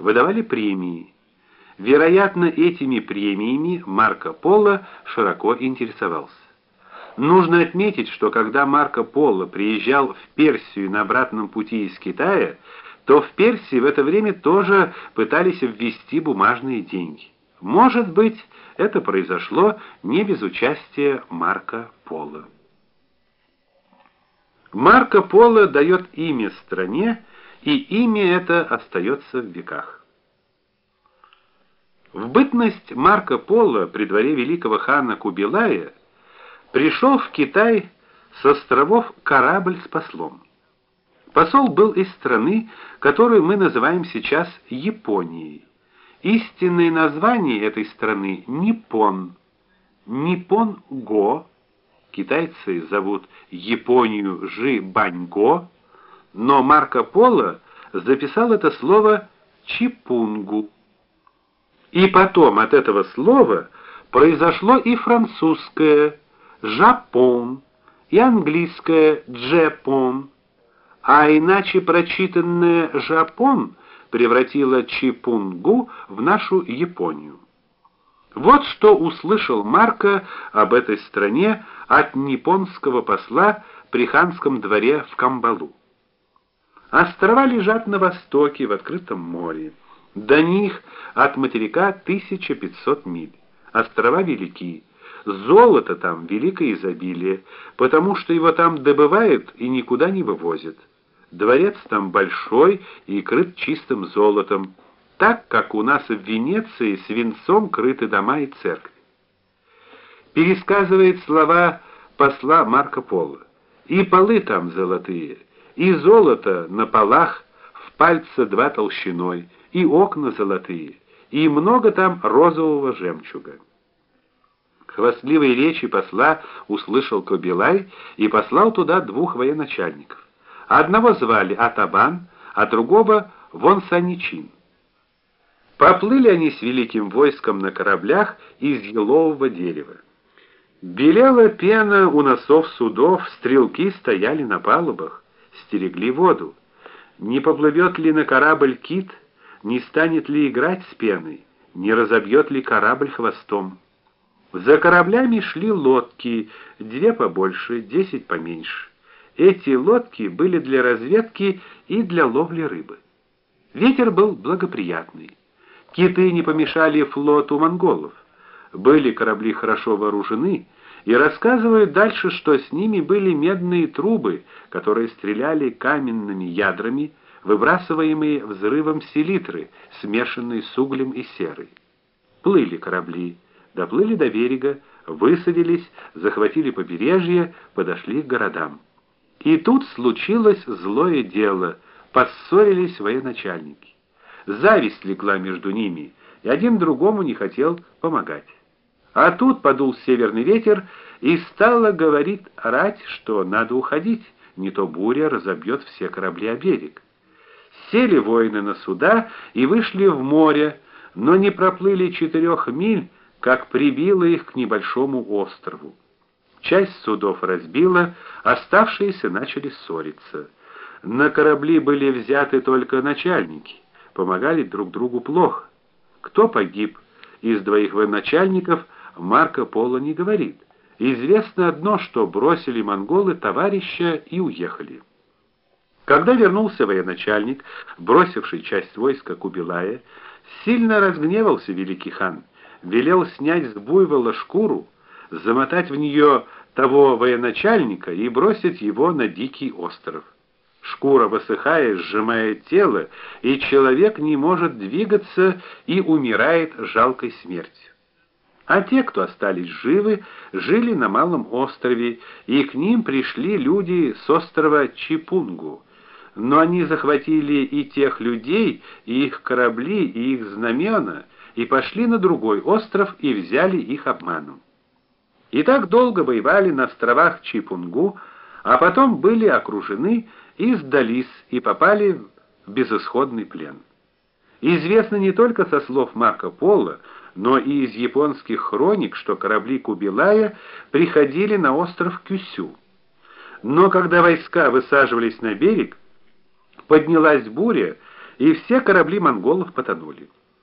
выдавали премии. Вероятно, этими премиями Марко Поло широко интересовался. Нужно отметить, что когда Марко Поло приезжал в Персию на обратном пути из Китая, то в Персии в это время тоже пытались ввести бумажные деньги. Может быть, это произошло не без участия Марко Поло. Марко Поло дает имя стране, и имя это остается в веках. В бытность Марко Поло при дворе великого хана Кубилая пришел в Китай с островов корабль с послом. Посол был из страны, которую мы называем сейчас Японией. Истинное название этой страны Ниппон. Ниппон-го. Китайцы зовут Японию Жи-Баньго, но Марко Поло записал это слово Чипунгу. И потом от этого слова произошло и французское Жапон, и английское Джепон, а иначе прочитанное Жапон превратило Чипунгу в нашу Японию. Вот что услышал Марко об этой стране от японского посла при ханском дворе в Камбалу. Острова лежат на востоке в открытом море. До них от материка 1500 миль. Острова велики. Золото там великое изобилие, потому что его там добывают и никуда не вывозят. Дворец там большой и крыт чистым золотом, так как у нас в Венеции свинцом крыты дома и церкви. Пересказывает слова посла Марко Поло. И полы там золотые, и золото на полах в пальца два толщиной, и окна золотые, и много там розового жемчуга. Хвастливые речи посла услышал Кобилай и послал туда двух военачальников. Одного звали Атабан, а другого Вонсаничин. Поплыли они с великим войском на кораблях из елового дерева. Белела пена у носов судов, стрелки стояли на палубах, стерегли воду. Не поплывет ли на корабль кит, не станет ли играть с пеной, не разобьет ли корабль хвостом. За кораблями шли лодки, две побольше, десять поменьше. Эти лодки были для разведки и для ловли рыбы. Ветер был благоприятный. Киты не помешали флоту монголов. Были корабли хорошо вооружены, и рассказывают дальше, что с ними были медные трубы, которые стреляли каменными ядрами, выбрасываемые взрывом селитры, смешанной с углем и серой. Плыли корабли, доплыли до берега, высадились, захватили побережье, подошли к городам. И тут случилось злое дело. Поссорились военачальники. Зависть легла между ними, и один другому не хотел помогать. А тут подул северный ветер, и стало говорить рать, что надо уходить, не то буря разобьет все корабли о берег. Сели воины на суда и вышли в море, но не проплыли четырех миль, как прибило их к небольшому острову. Часть судов разбила, оставшиеся начали ссориться. На корабли были взяты только начальники, помогали друг другу плохо. Кто погиб из двоих военачальников, Марко Поло не говорит. Известно одно, что бросили монголы товарища и уехали. Когда вернулся военачальник, бросивший часть войска Кубилая, сильно разгневался великий хан, велел снять с буйвола шкуру, замотать в нее того военачальника и бросить его на дикий остров. Шкура высыхает, сжимает тело, и человек не может двигаться и умирает жалкой смертью. А те, кто остались живы, жили на малом острове, и к ним пришли люди с острова Чипунгу. Но они захватили и тех людей, и их корабли, и их знамена, и пошли на другой остров и взяли их обманом. И так долго воевали на островах Чипунгу, а потом были окружены и сдались и попали в безысходный плен. Известно не только со слов Марко Поло, но и из японских хроник, что корабли Кубилая приходили на остров Кюсю. Но когда войска высаживались на берег, поднялась буря, и все корабли монголов потонули.